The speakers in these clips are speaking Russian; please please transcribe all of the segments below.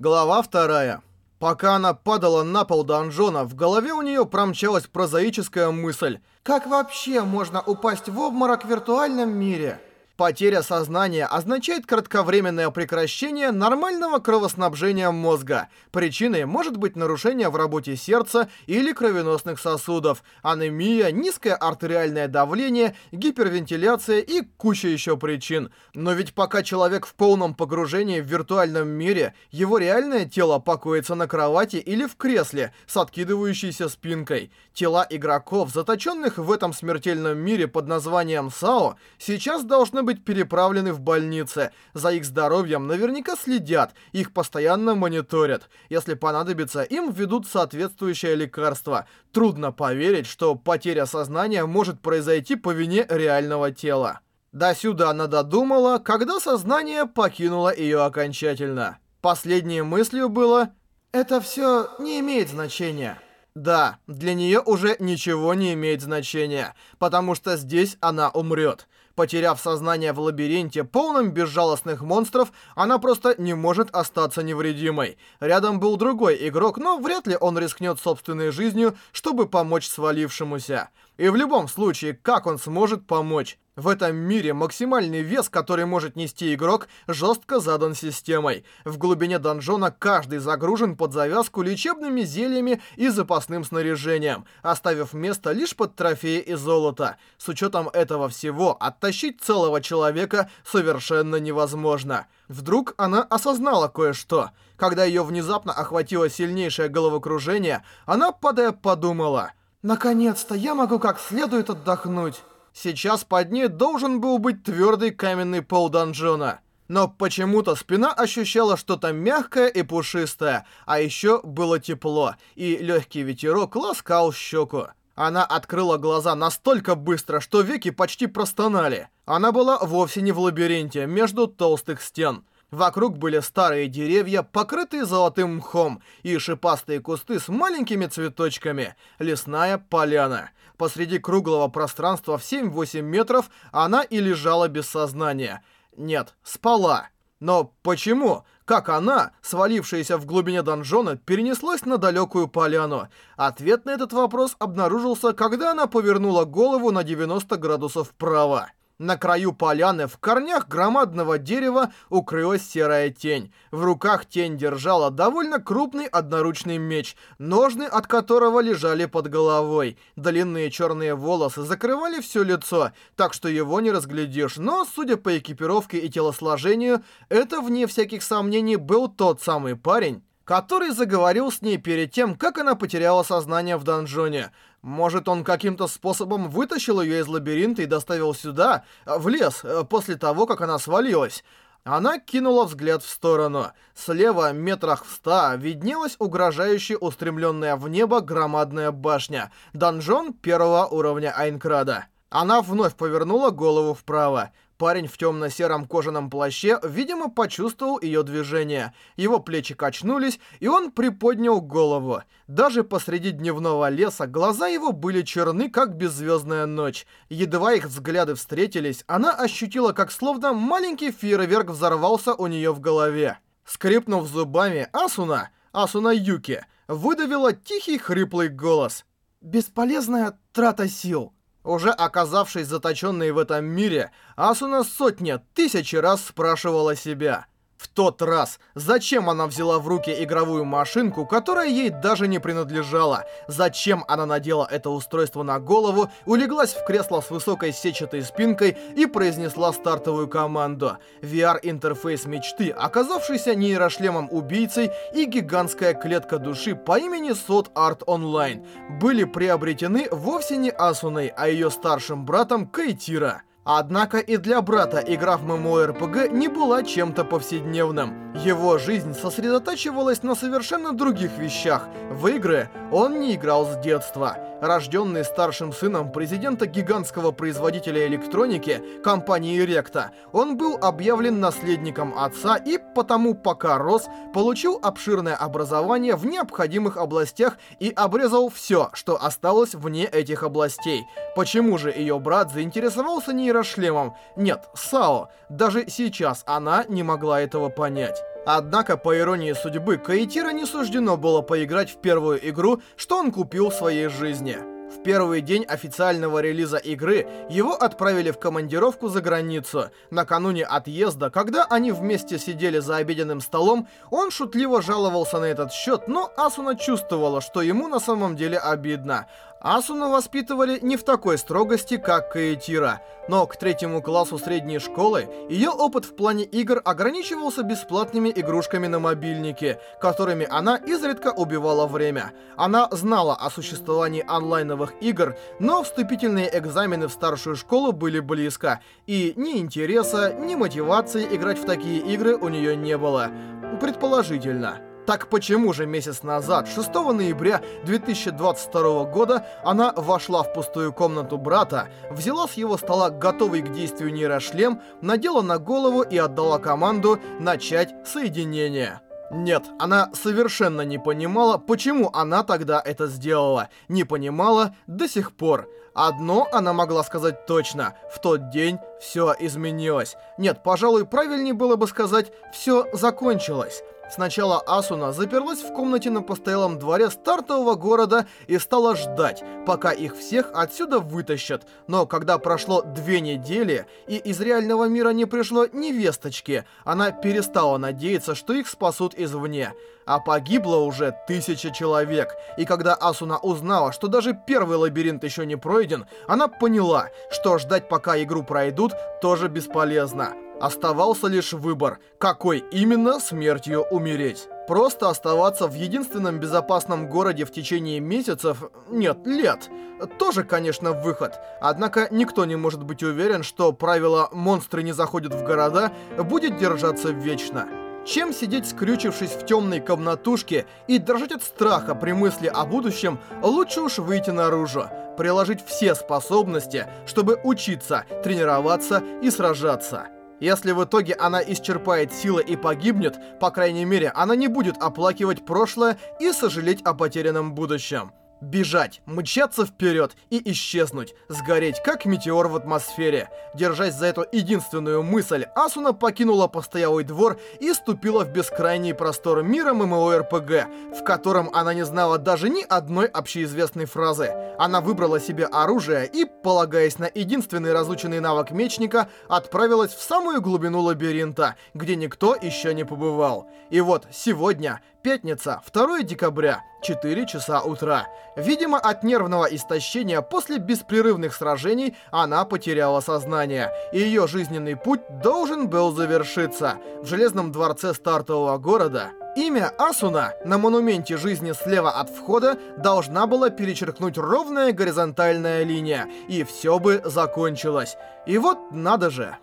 Глава вторая. Пока она падала на пол донжона, в голове у нее промчалась прозаическая мысль. Как вообще можно упасть в обморок в виртуальном мире? Потеря сознания означает кратковременное прекращение нормального кровоснабжения мозга. Причиной может быть нарушение в работе сердца или кровеносных сосудов, анемия, низкое артериальное давление, гипервентиляция и куча еще причин. Но ведь пока человек в полном погружении в виртуальном мире, его реальное тело покоится на кровати или в кресле с откидывающейся спинкой. Тела игроков, заточенных в этом смертельном мире под названием САО, сейчас должны быть быть переправлены в больницы. За их здоровьем наверняка следят, их постоянно мониторят. Если понадобится, им введут соответствующее лекарство. Трудно поверить, что потеря сознания может произойти по вине реального тела. До сюда она додумала, когда сознание покинуло ее окончательно. Последней мыслью было «Это все не имеет значения». Да, для нее уже ничего не имеет значения, потому что здесь она умрет. Потеряв сознание в лабиринте, полном безжалостных монстров, она просто не может остаться невредимой. Рядом был другой игрок, но вряд ли он рискнет собственной жизнью, чтобы помочь свалившемуся. И в любом случае, как он сможет помочь? В этом мире максимальный вес, который может нести игрок, жестко задан системой. В глубине донжона каждый загружен под завязку лечебными зельями и запасным снаряжением, оставив место лишь под трофеи и золото. С учетом этого всего, оттащить целого человека совершенно невозможно. Вдруг она осознала кое-что. Когда ее внезапно охватило сильнейшее головокружение, она, падая, подумала... «Наконец-то я могу как следует отдохнуть». Сейчас под ней должен был быть твердый каменный пол донжона. Но почему-то спина ощущала что-то мягкое и пушистое, а еще было тепло, и легкий ветерок ласкал щеку. Она открыла глаза настолько быстро, что веки почти простонали. Она была вовсе не в лабиринте, между толстых стен. Вокруг были старые деревья, покрытые золотым мхом, и шипастые кусты с маленькими цветочками. Лесная поляна. Посреди круглого пространства в 7-8 метров она и лежала без сознания. Нет, спала. Но почему? Как она, свалившаяся в глубине донжона, перенеслась на далекую поляну? Ответ на этот вопрос обнаружился, когда она повернула голову на 90 градусов вправо. На краю поляны, в корнях громадного дерева, укрылась серая тень. В руках тень держала довольно крупный одноручный меч, ножны от которого лежали под головой. Длинные черные волосы закрывали все лицо, так что его не разглядишь, но, судя по экипировке и телосложению, это, вне всяких сомнений, был тот самый парень, который заговорил с ней перед тем, как она потеряла сознание в донжоне. Может, он каким-то способом вытащил ее из лабиринта и доставил сюда, в лес, э, после того, как она свалилась. Она кинула взгляд в сторону. Слева, метрах в ста, виднелась угрожающая устремленная в небо громадная башня. Донжон первого уровня Айнкрада. Она вновь повернула голову вправо. Парень в темно-сером кожаном плаще, видимо, почувствовал ее движение. Его плечи качнулись, и он приподнял голову. Даже посреди дневного леса глаза его были черны, как беззвездная ночь. Едва их взгляды встретились, она ощутила, как словно маленький фейерверк взорвался у нее в голове. Скрипнув зубами, Асуна, Асуна Юки, выдавила тихий хриплый голос. «Бесполезная трата сил». Уже оказавшись заточенной в этом мире, Асуна сотни, тысячи раз спрашивала себя, в тот раз, зачем она взяла в руки игровую машинку, которая ей даже не принадлежала? Зачем она надела это устройство на голову, улеглась в кресло с высокой сетчатой спинкой и произнесла стартовую команду? VR-интерфейс мечты, оказавшийся нейрошлемом-убийцей и гигантская клетка души по имени Sot Art Online были приобретены вовсе не Асуной, а ее старшим братом Кейтира. Однако и для брата игра в ММО-РПГ не была чем-то повседневным. Его жизнь сосредотачивалась на совершенно других вещах. В игры он не играл с детства. Рожденный старшим сыном президента гигантского производителя электроники, компании Ректа, он был объявлен наследником отца и потому, пока рос, получил обширное образование в необходимых областях и обрезал все, что осталось вне этих областей. Почему же ее брат заинтересовался нейрошлемом? Нет, САО. Даже сейчас она не могла этого понять. Однако, по иронии судьбы, Каитира не суждено было поиграть в первую игру, что он купил в своей жизни. В первый день официального релиза игры его отправили в командировку за границу. Накануне отъезда, когда они вместе сидели за обеденным столом, он шутливо жаловался на этот счет, но Асуна чувствовала, что ему на самом деле обидно. Асуну воспитывали не в такой строгости, как Каэтира, но к третьему классу средней школы ее опыт в плане игр ограничивался бесплатными игрушками на мобильнике, которыми она изредка убивала время. Она знала о существовании онлайновых игр, но вступительные экзамены в старшую школу были близко, и ни интереса, ни мотивации играть в такие игры у нее не было. Предположительно. Так почему же месяц назад, 6 ноября 2022 года, она вошла в пустую комнату брата, взяла с его стола готовый к действию нейрошлем, надела на голову и отдала команду начать соединение? Нет, она совершенно не понимала, почему она тогда это сделала. Не понимала до сих пор. Одно она могла сказать точно. В тот день все изменилось. Нет, пожалуй, правильнее было бы сказать «все закончилось». Сначала Асуна заперлась в комнате на постоялом дворе стартового города и стала ждать, пока их всех отсюда вытащат. Но когда прошло две недели, и из реального мира не пришло ни весточки, она перестала надеяться, что их спасут извне. А погибло уже тысяча человек. И когда Асуна узнала, что даже первый лабиринт еще не пройден, она поняла, что ждать пока игру пройдут тоже бесполезно. Оставался лишь выбор, какой именно смертью умереть. Просто оставаться в единственном безопасном городе в течение месяцев, нет, лет, тоже, конечно, выход. Однако никто не может быть уверен, что правило «монстры не заходят в города» будет держаться вечно. Чем сидеть скрючившись в темной комнатушке и дрожать от страха при мысли о будущем, лучше уж выйти наружу, приложить все способности, чтобы учиться, тренироваться и сражаться. Если в итоге она исчерпает силы и погибнет, по крайней мере, она не будет оплакивать прошлое и сожалеть о потерянном будущем. Бежать, мчаться вперед и исчезнуть, сгореть, как метеор в атмосфере. Держась за эту единственную мысль, Асуна покинула постоялый двор и ступила в бескрайний простор мира ММО-РПГ, в котором она не знала даже ни одной общеизвестной фразы. Она выбрала себе оружие и, полагаясь на единственный разученный навык мечника, отправилась в самую глубину лабиринта, где никто еще не побывал. И вот сегодня, пятница, 2 декабря, 4 часа утра. Видимо, от нервного истощения после беспрерывных сражений она потеряла сознание, и ее жизненный путь должен был завершиться. В Железном дворце стартового города Имя Асуна на монументе жизни слева от входа должна была перечеркнуть ровная горизонтальная линия, и все бы закончилось. И вот надо же.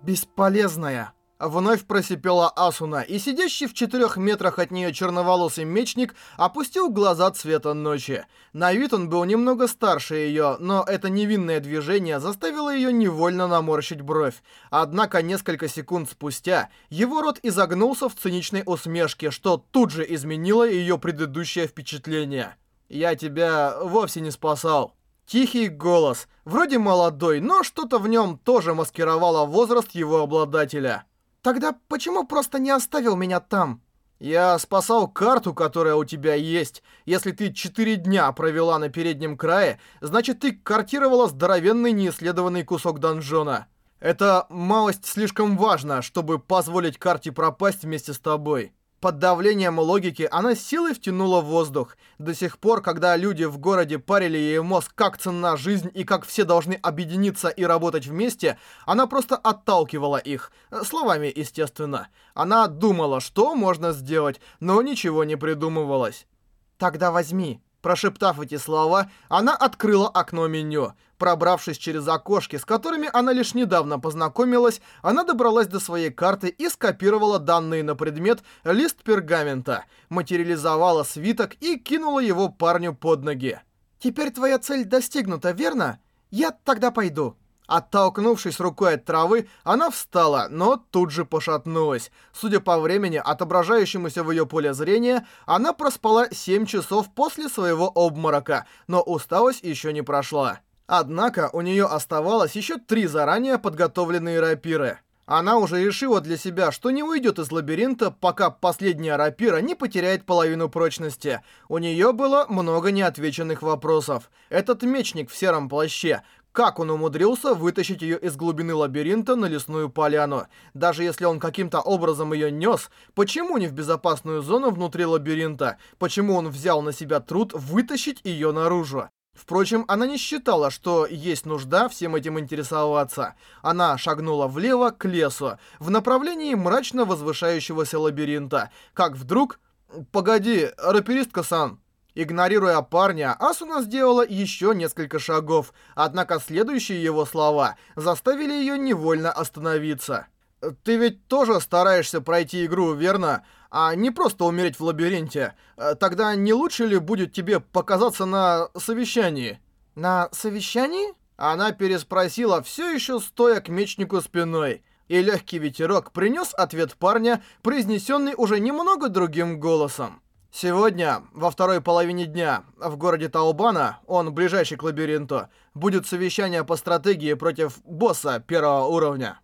Бесполезная. Вновь просипела Асуна, и сидящий в четырех метрах от нее черноволосый мечник опустил глаза цвета ночи. На вид он был немного старше ее, но это невинное движение заставило ее невольно наморщить бровь. Однако несколько секунд спустя его рот изогнулся в циничной усмешке, что тут же изменило ее предыдущее впечатление. «Я тебя вовсе не спасал». Тихий голос, вроде молодой, но что-то в нем тоже маскировало возраст его обладателя. Тогда почему просто не оставил меня там? Я спасал карту, которая у тебя есть. Если ты четыре дня провела на переднем крае, значит ты картировала здоровенный неисследованный кусок донжона. Это малость слишком важно, чтобы позволить карте пропасть вместе с тобой. Под давлением логики она силой втянула воздух. До сих пор, когда люди в городе парили ей мозг, как ценна жизнь и как все должны объединиться и работать вместе, она просто отталкивала их. Словами, естественно. Она думала, что можно сделать, но ничего не придумывалось. «Тогда возьми», Прошептав эти слова, она открыла окно меню. Пробравшись через окошки, с которыми она лишь недавно познакомилась, она добралась до своей карты и скопировала данные на предмет лист пергамента, материализовала свиток и кинула его парню под ноги. «Теперь твоя цель достигнута, верно? Я тогда пойду». Оттолкнувшись рукой от травы, она встала, но тут же пошатнулась. Судя по времени, отображающемуся в ее поле зрения, она проспала 7 часов после своего обморока, но усталость еще не прошла. Однако у нее оставалось еще три заранее подготовленные рапиры. Она уже решила для себя, что не уйдет из лабиринта, пока последняя рапира не потеряет половину прочности. У нее было много неотвеченных вопросов. Этот мечник в сером плаще, как он умудрился вытащить ее из глубины лабиринта на лесную поляну? Даже если он каким-то образом ее нес, почему не в безопасную зону внутри лабиринта? Почему он взял на себя труд вытащить ее наружу? Впрочем, она не считала, что есть нужда всем этим интересоваться. Она шагнула влево к лесу, в направлении мрачно возвышающегося лабиринта, как вдруг... «Погоди, раперистка-сан!» Игнорируя парня, Асуна сделала еще несколько шагов, однако следующие его слова заставили ее невольно остановиться. «Ты ведь тоже стараешься пройти игру, верно? А не просто умереть в лабиринте. Тогда не лучше ли будет тебе показаться на совещании?» «На совещании?» Она переспросила, все еще стоя к мечнику спиной. И легкий ветерок принес ответ парня, произнесенный уже немного другим голосом. Сегодня, во второй половине дня, в городе Таубана, он ближайший к лабиринту, будет совещание по стратегии против босса первого уровня.